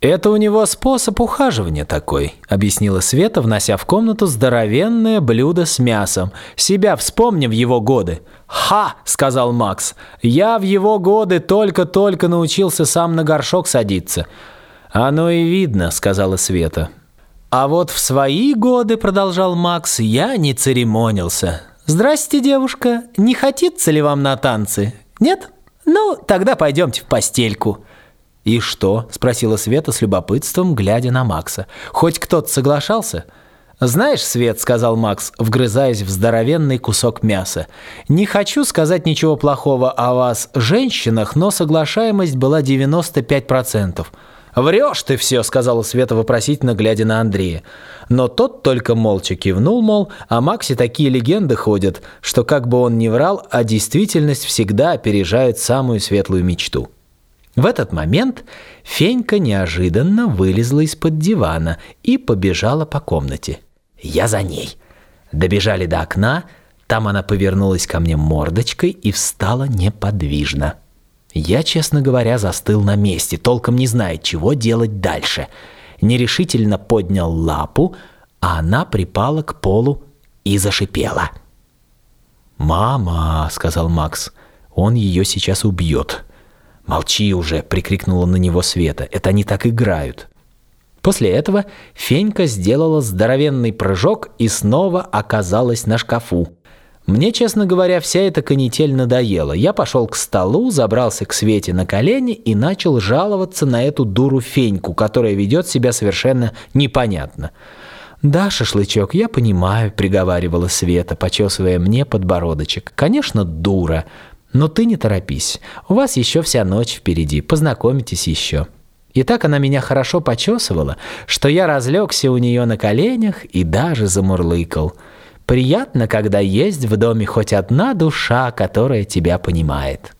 «Это у него способ ухаживания такой», — объяснила Света, внося в комнату здоровенное блюдо с мясом. «Себя вспомни в его годы». «Ха!» — сказал Макс. «Я в его годы только-только научился сам на горшок садиться». «Оно и видно», — сказала Света. «А вот в свои годы, — продолжал Макс, — я не церемонился. Здрасте, девушка, не хотится ли вам на танцы? Нет? Ну, тогда пойдемте в постельку». «И что?» – спросила Света с любопытством, глядя на Макса. «Хоть кто-то соглашался?» «Знаешь, Свет», — сказал Макс, вгрызаясь в здоровенный кусок мяса, «не хочу сказать ничего плохого о вас, женщинах, но соглашаемость была 95%. «Врешь ты все», — сказала Света вопросительно, глядя на Андрея. Но тот только молча кивнул, мол, о Максе такие легенды ходят, что как бы он ни врал, а действительность всегда опережает самую светлую мечту. В этот момент Фенька неожиданно вылезла из-под дивана и побежала по комнате. Я за ней. Добежали до окна, там она повернулась ко мне мордочкой и встала неподвижно. Я, честно говоря, застыл на месте, толком не зная, чего делать дальше. Нерешительно поднял лапу, а она припала к полу и зашипела. «Мама», — сказал Макс, — «он ее сейчас убьет». «Молчи уже!» — прикрикнула на него Света. «Это они так играют!» После этого Фенька сделала здоровенный прыжок и снова оказалась на шкафу. Мне, честно говоря, вся эта канитель надоела. Я пошел к столу, забрался к Свете на колени и начал жаловаться на эту дуру Феньку, которая ведет себя совершенно непонятно. «Да, шашлычок, я понимаю», — приговаривала Света, почесывая мне подбородочек. «Конечно, дура. Но ты не торопись. У вас еще вся ночь впереди. Познакомитесь еще». И так она меня хорошо почесывала, что я разлегся у нее на коленях и даже замурлыкал. Приятно, когда есть в доме хоть одна душа, которая тебя понимает.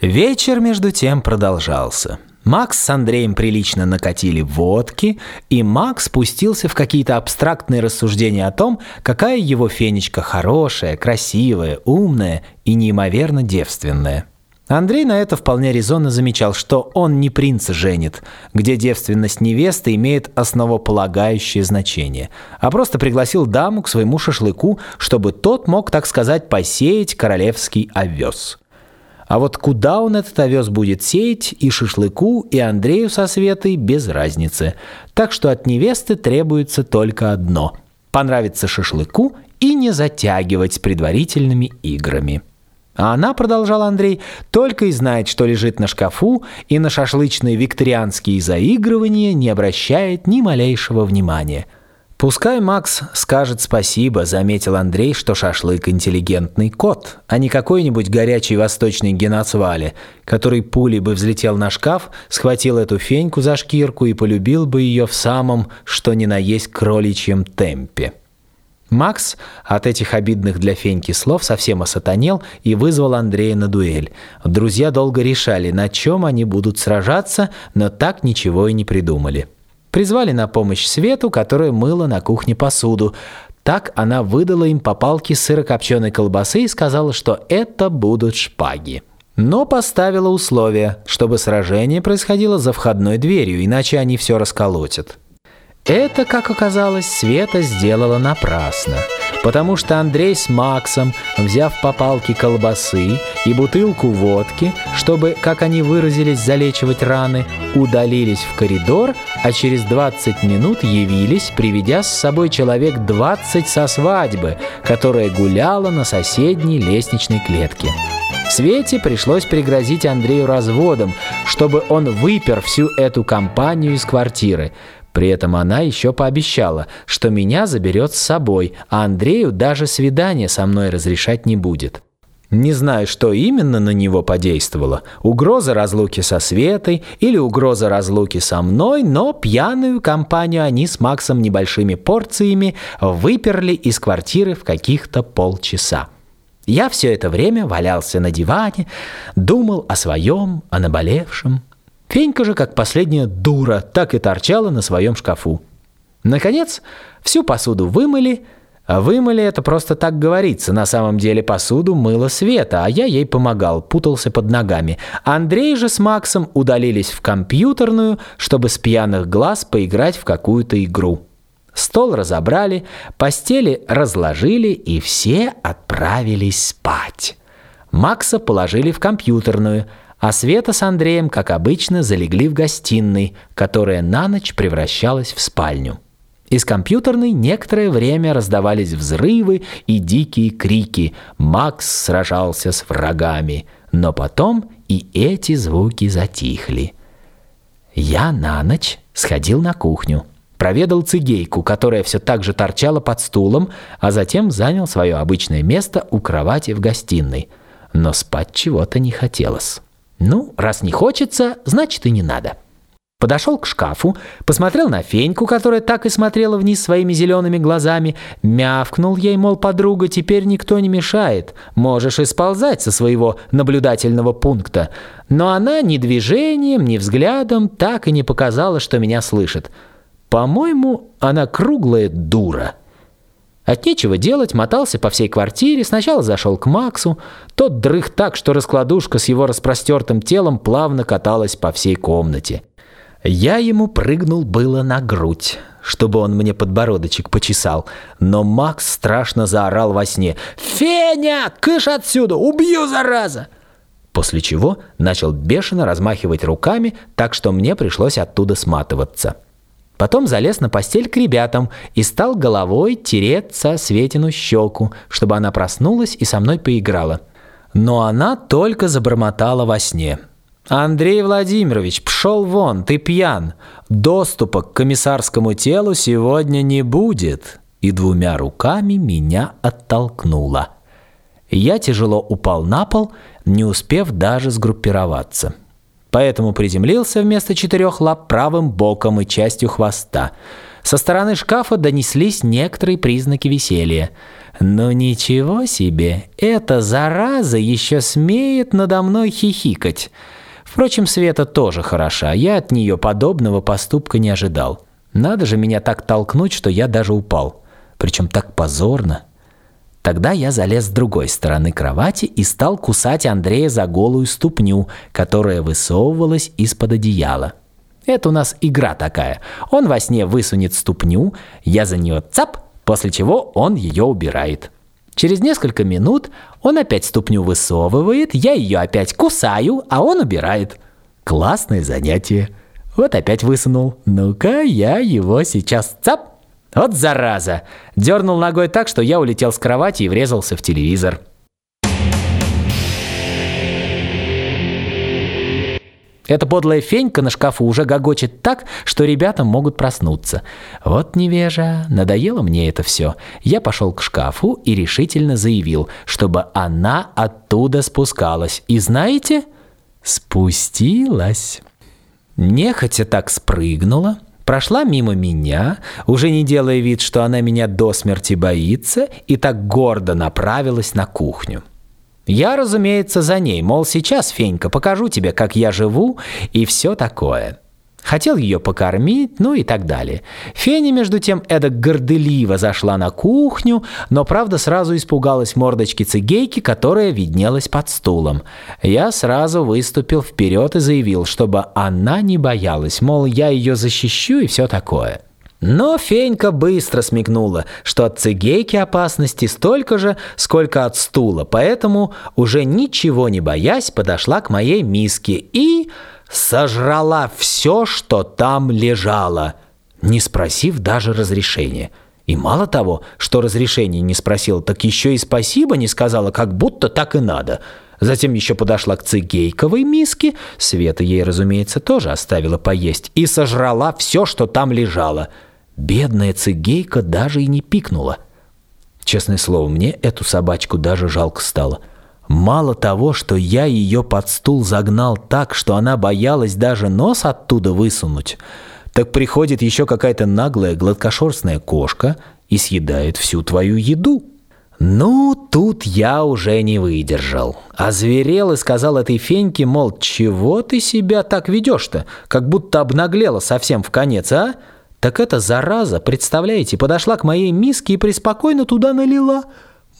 Вечер, между тем, продолжался. Макс с Андреем прилично накатили водки, и Макс спустился в какие-то абстрактные рассуждения о том, какая его фенечка хорошая, красивая, умная и неимоверно девственная. Андрей на это вполне резонно замечал, что он не принца женит, где девственность невесты имеет основополагающее значение, а просто пригласил даму к своему шашлыку, чтобы тот мог, так сказать, посеять королевский овес. А вот куда он этот овес будет сеять, и шашлыку, и Андрею со Светой без разницы. Так что от невесты требуется только одно – понравиться шашлыку и не затягивать с предварительными играми. А она, продолжал Андрей, только и знает, что лежит на шкафу, и на шашлычные викторианские заигрывания не обращает ни малейшего внимания – «Пускай Макс скажет спасибо», — заметил Андрей, что шашлык — интеллигентный кот, а не какой-нибудь горячий восточный геноцвали, который пулей бы взлетел на шкаф, схватил эту феньку за шкирку и полюбил бы ее в самом, что ни на есть кроличьем темпе. Макс от этих обидных для Феньки слов совсем осатанел и вызвал Андрея на дуэль. Друзья долго решали, на чем они будут сражаться, но так ничего и не придумали. Призвали на помощь Свету, которая мыла на кухне посуду. Так она выдала им по палке сырокопченой колбасы и сказала, что это будут шпаги. Но поставила условие, чтобы сражение происходило за входной дверью, иначе они все расколотят. Это, как оказалось, Света сделала напрасно, потому что Андрей с Максом, взяв по палке колбасы и бутылку водки, чтобы, как они выразились, залечивать раны, удалились в коридор, а через 20 минут явились, приведя с собой человек 20 со свадьбы, которая гуляла на соседней лестничной клетке. Свете пришлось пригрозить Андрею разводом, чтобы он выпер всю эту компанию из квартиры. При этом она еще пообещала, что меня заберет с собой, а Андрею даже свидание со мной разрешать не будет. Не знаю, что именно на него подействовало. Угроза разлуки со Светой или угроза разлуки со мной, но пьяную компанию они с Максом небольшими порциями выперли из квартиры в каких-то полчаса. Я все это время валялся на диване, думал о своем, о наболевшем. Фенька же, как последняя дура, так и торчала на своем шкафу. Наконец, всю посуду вымыли, А вымыли это просто так говорится. На самом деле посуду мыла Света, а я ей помогал, путался под ногами. Андрей же с Максом удалились в компьютерную, чтобы с пьяных глаз поиграть в какую-то игру. Стол разобрали, постели разложили, и все отправились спать. Макса положили в компьютерную, а Света с Андреем, как обычно, залегли в гостиной, которая на ночь превращалась в спальню. Из компьютерной некоторое время раздавались взрывы и дикие крики. Макс сражался с врагами. Но потом и эти звуки затихли. Я на ночь сходил на кухню. Проведал цигейку, которая все так же торчала под стулом, а затем занял свое обычное место у кровати в гостиной. Но спать чего-то не хотелось. Ну, раз не хочется, значит и не надо. Подошел к шкафу, посмотрел на Феньку, которая так и смотрела вниз своими зелеными глазами, мявкнул ей, мол, подруга, теперь никто не мешает, можешь и сползать со своего наблюдательного пункта. Но она ни движением, ни взглядом так и не показала, что меня слышит. По-моему, она круглая дура. От нечего делать, мотался по всей квартире, сначала зашел к Максу. Тот дрых так, что раскладушка с его распростертым телом плавно каталась по всей комнате. Я ему прыгнул было на грудь, чтобы он мне подбородочек почесал, но Макс страшно заорал во сне «Феня, кыш отсюда, убью, зараза!» После чего начал бешено размахивать руками, так что мне пришлось оттуда сматываться. Потом залез на постель к ребятам и стал головой тереться Светину щеку, чтобы она проснулась и со мной поиграла. Но она только забормотала во сне – «Андрей Владимирович, пшел вон, ты пьян. Доступа к комиссарскому телу сегодня не будет». И двумя руками меня оттолкнула. Я тяжело упал на пол, не успев даже сгруппироваться. Поэтому приземлился вместо четырех лап правым боком и частью хвоста. Со стороны шкафа донеслись некоторые признаки веселья. «Ну ничего себе, эта зараза еще смеет надо мной хихикать». Впрочем, Света тоже хороша. Я от нее подобного поступка не ожидал. Надо же меня так толкнуть, что я даже упал. Причем так позорно. Тогда я залез с другой стороны кровати и стал кусать Андрея за голую ступню, которая высовывалась из-под одеяла. Это у нас игра такая. Он во сне высунет ступню, я за нее цап, после чего он ее убирает. Через несколько минут он опять ступню высовывает, я ее опять кусаю, а он убирает. Классное занятие. Вот опять высунул. Ну-ка, я его сейчас цап. Вот зараза. Дернул ногой так, что я улетел с кровати и врезался в телевизор. Эта подлая фенька на шкафу уже гогочет так, что ребята могут проснуться. Вот невежа, надоело мне это все. Я пошел к шкафу и решительно заявил, чтобы она оттуда спускалась. И знаете, спустилась. Нехотя так спрыгнула, прошла мимо меня, уже не делая вид, что она меня до смерти боится, и так гордо направилась на кухню. Я, разумеется, за ней, мол, сейчас, Фенька, покажу тебе, как я живу и все такое. Хотел ее покормить, ну и так далее. Феня, между тем, эдак горделиво зашла на кухню, но, правда, сразу испугалась мордочки цигейки, которая виднелась под стулом. Я сразу выступил вперед и заявил, чтобы она не боялась, мол, я ее защищу и все такое. Но Фенька быстро смекнула, что от цигейки опасности столько же, сколько от стула, поэтому, уже ничего не боясь, подошла к моей миске и сожрала все, что там лежало, не спросив даже разрешения. И мало того, что разрешения не спросила, так еще и спасибо не сказала, как будто так и надо. Затем еще подошла к цигейковой миске, Света ей, разумеется, тоже оставила поесть, и сожрала все, что там лежало – Бедная цигейка даже и не пикнула. Честное слово, мне эту собачку даже жалко стало. Мало того, что я ее под стул загнал так, что она боялась даже нос оттуда высунуть, так приходит еще какая-то наглая гладкошерстная кошка и съедает всю твою еду. Ну, тут я уже не выдержал. Озверел и сказал этой феньке, мол, чего ты себя так ведешь-то, как будто обнаглела совсем в конец, а? Так эта зараза, представляете, подошла к моей миске и преспокойно туда налила.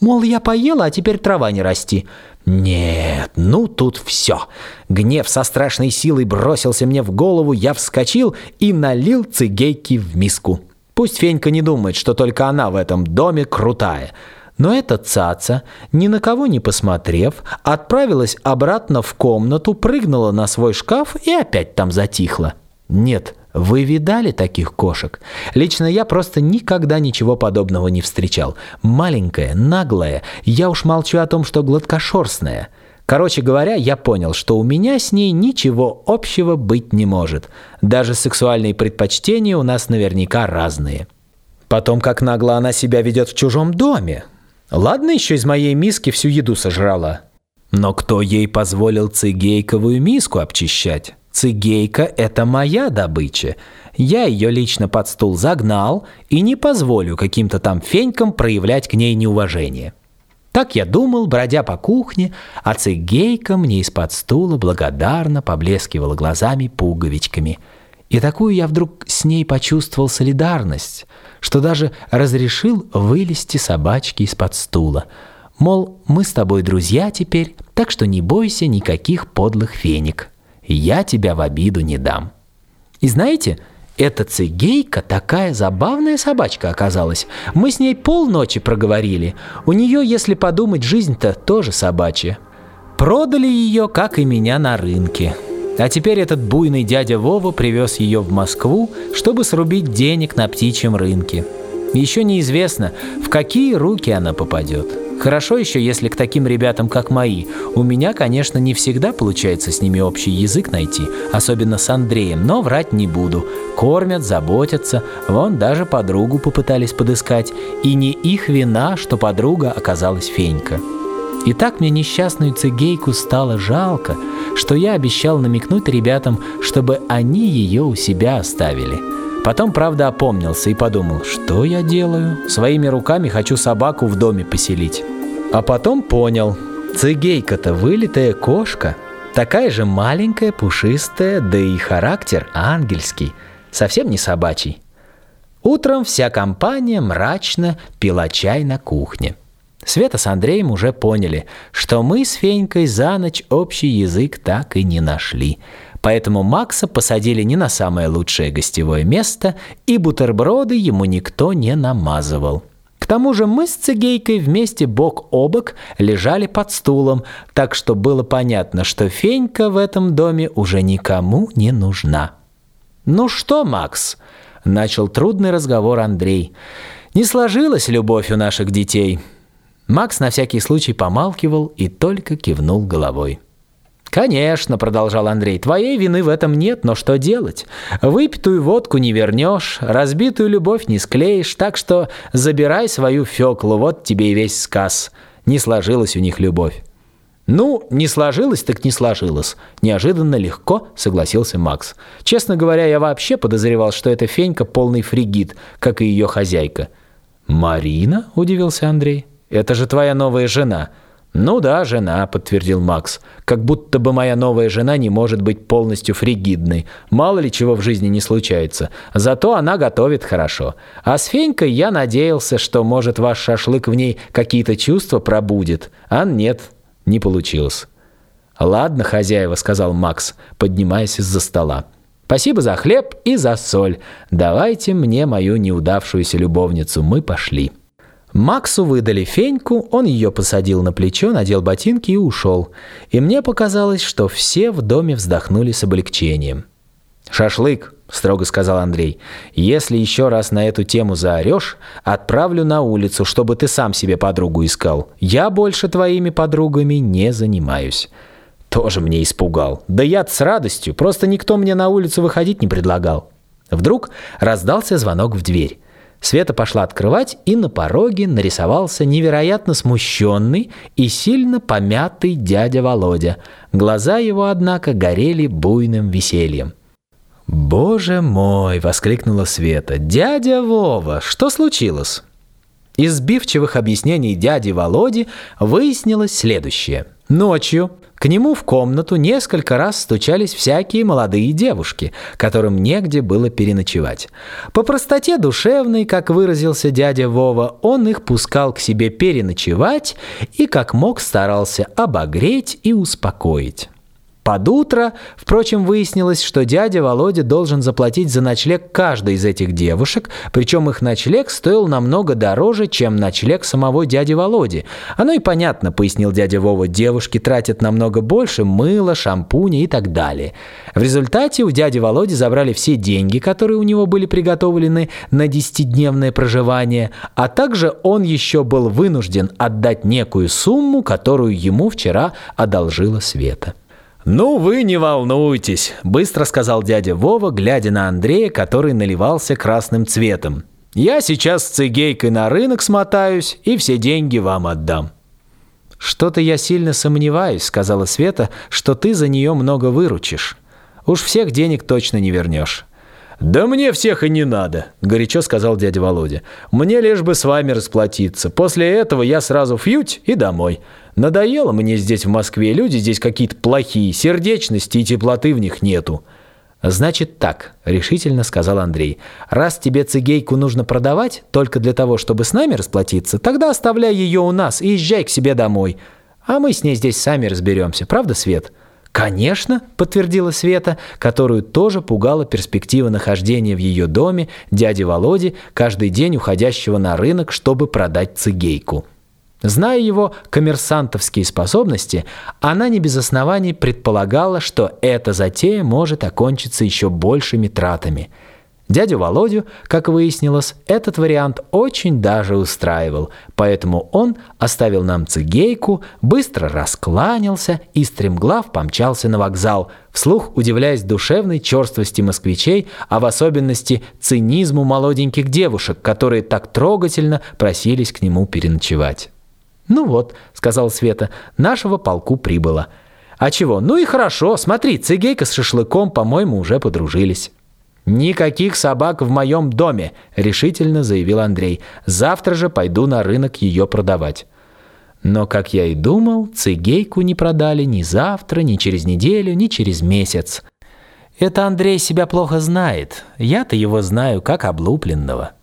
Мол, я поела, а теперь трава не расти. Нет, ну тут все. Гнев со страшной силой бросился мне в голову, я вскочил и налил цигейки в миску. Пусть Фенька не думает, что только она в этом доме крутая. Но эта цаца, ни на кого не посмотрев, отправилась обратно в комнату, прыгнула на свой шкаф и опять там затихла. Нет, вы видали таких кошек? Лично я просто никогда ничего подобного не встречал. Маленькая, наглая, я уж молчу о том, что гладкошерстная. Короче говоря, я понял, что у меня с ней ничего общего быть не может. Даже сексуальные предпочтения у нас наверняка разные. Потом, как нагло она себя ведет в чужом доме. Ладно, еще из моей миски всю еду сожрала. Но кто ей позволил цигейковую миску обчищать? Цигейка – это моя добыча. Я ее лично под стул загнал и не позволю каким-то там фенькам проявлять к ней неуважение. Так я думал, бродя по кухне, а цигейка мне из-под стула благодарно поблескивала глазами пуговичками. И такую я вдруг с ней почувствовал солидарность, что даже разрешил вылезти собачки из-под стула. Мол, мы с тобой друзья теперь, так что не бойся никаких подлых феник. Я тебя в обиду не дам. И знаете, эта цигейка такая забавная собачка оказалась. Мы с ней полночи проговорили. У нее, если подумать, жизнь-то тоже собачья. Продали ее, как и меня, на рынке. А теперь этот буйный дядя Вова привез ее в Москву, чтобы срубить денег на птичьем рынке. Еще неизвестно, в какие руки она попадет. Хорошо еще, если к таким ребятам, как мои. У меня, конечно, не всегда получается с ними общий язык найти, особенно с Андреем, но врать не буду. Кормят, заботятся, вон даже подругу попытались подыскать. И не их вина, что подруга оказалась Фенька. И так мне несчастную цигейку стало жалко, что я обещал намекнуть ребятам, чтобы они ее у себя оставили. Потом, правда, опомнился и подумал, что я делаю? Своими руками хочу собаку в доме поселить. А потом понял, цигейка-то вылитая кошка, такая же маленькая, пушистая, да и характер ангельский, совсем не собачий. Утром вся компания мрачно пила чай на кухне. Света с Андреем уже поняли, что мы с Фенькой за ночь общий язык так и не нашли – Поэтому Макса посадили не на самое лучшее гостевое место, и бутерброды ему никто не намазывал. К тому же мы с Цигейкой вместе бок о бок лежали под стулом, так что было понятно, что Фенька в этом доме уже никому не нужна. «Ну что, Макс?» – начал трудный разговор Андрей. «Не сложилась любовь у наших детей». Макс на всякий случай помалкивал и только кивнул головой. «Конечно», — продолжал Андрей, — «твоей вины в этом нет, но что делать? Выпитую водку не вернешь, разбитую любовь не склеишь, так что забирай свою Феклу, вот тебе и весь сказ. Не сложилась у них любовь». «Ну, не сложилось, так не сложилось», – неожиданно легко согласился Макс. «Честно говоря, я вообще подозревал, что эта Фенька полный фригид, как и ее хозяйка». «Марина?» – удивился Андрей. «Это же твоя новая жена». «Ну да, жена», — подтвердил Макс. «Как будто бы моя новая жена не может быть полностью фригидной. Мало ли чего в жизни не случается. Зато она готовит хорошо. А с Фенькой я надеялся, что, может, ваш шашлык в ней какие-то чувства пробудет. А нет, не получилось». «Ладно, хозяева», — сказал Макс, поднимаясь из-за стола. «Спасибо за хлеб и за соль. Давайте мне мою неудавшуюся любовницу. Мы пошли». Максу выдали феньку, он ее посадил на плечо, надел ботинки и ушел. И мне показалось, что все в доме вздохнули с облегчением. «Шашлык», — строго сказал Андрей, — «если еще раз на эту тему заорешь, отправлю на улицу, чтобы ты сам себе подругу искал. Я больше твоими подругами не занимаюсь». Тоже мне испугал. Да я с радостью, просто никто мне на улицу выходить не предлагал. Вдруг раздался звонок в дверь. Света пошла открывать, и на пороге нарисовался невероятно смущенный и сильно помятый дядя Володя. Глаза его, однако, горели буйным весельем. «Боже мой!» — воскликнула Света. «Дядя Вова, что случилось?» Из сбивчивых объяснений дяди Володи выяснилось следующее. Ночью к нему в комнату несколько раз стучались всякие молодые девушки, которым негде было переночевать. По простоте душевной, как выразился дядя Вова, он их пускал к себе переночевать и как мог старался обогреть и успокоить. Под утро, впрочем, выяснилось, что дядя Володя должен заплатить за ночлег каждой из этих девушек, причем их ночлег стоил намного дороже, чем ночлег самого дяди Володи. Оно и понятно, пояснил дядя Вова, девушки тратят намного больше мыла, шампуня и так далее. В результате у дяди Володи забрали все деньги, которые у него были приготовлены на десятидневное проживание, а также он еще был вынужден отдать некую сумму, которую ему вчера одолжила Света. «Ну, вы не волнуйтесь», — быстро сказал дядя Вова, глядя на Андрея, который наливался красным цветом. «Я сейчас с цигейкой на рынок смотаюсь и все деньги вам отдам». «Что-то я сильно сомневаюсь», — сказала Света, «что ты за нее много выручишь. Уж всех денег точно не вернешь». «Да мне всех и не надо», — горячо сказал дядя Володя. «Мне лишь бы с вами расплатиться. После этого я сразу фьють и домой. Надоело мне здесь в Москве. Люди здесь какие-то плохие. Сердечности и теплоты в них нету». «Значит так», — решительно сказал Андрей. «Раз тебе цигейку нужно продавать только для того, чтобы с нами расплатиться, тогда оставляй ее у нас и езжай к себе домой. А мы с ней здесь сами разберемся. Правда, Свет?» «Конечно», — подтвердила Света, которую тоже пугала перспектива нахождения в ее доме дяди Володи, каждый день уходящего на рынок, чтобы продать цигейку. Зная его коммерсантовские способности, она не без оснований предполагала, что эта затея может окончиться еще большими тратами — Дядю Володю, как выяснилось, этот вариант очень даже устраивал, поэтому он оставил нам цигейку, быстро раскланялся и стремглав помчался на вокзал, вслух удивляясь душевной черствости москвичей, а в особенности цинизму молоденьких девушек, которые так трогательно просились к нему переночевать. «Ну вот», — сказал Света, — «нашего полку прибыло». «А чего? Ну и хорошо, смотри, цигейка с шашлыком, по-моему, уже подружились». «Никаких собак в моем доме», — решительно заявил Андрей. «Завтра же пойду на рынок ее продавать». Но, как я и думал, цигейку не продали ни завтра, ни через неделю, ни через месяц. Это Андрей себя плохо знает. Я-то его знаю как облупленного.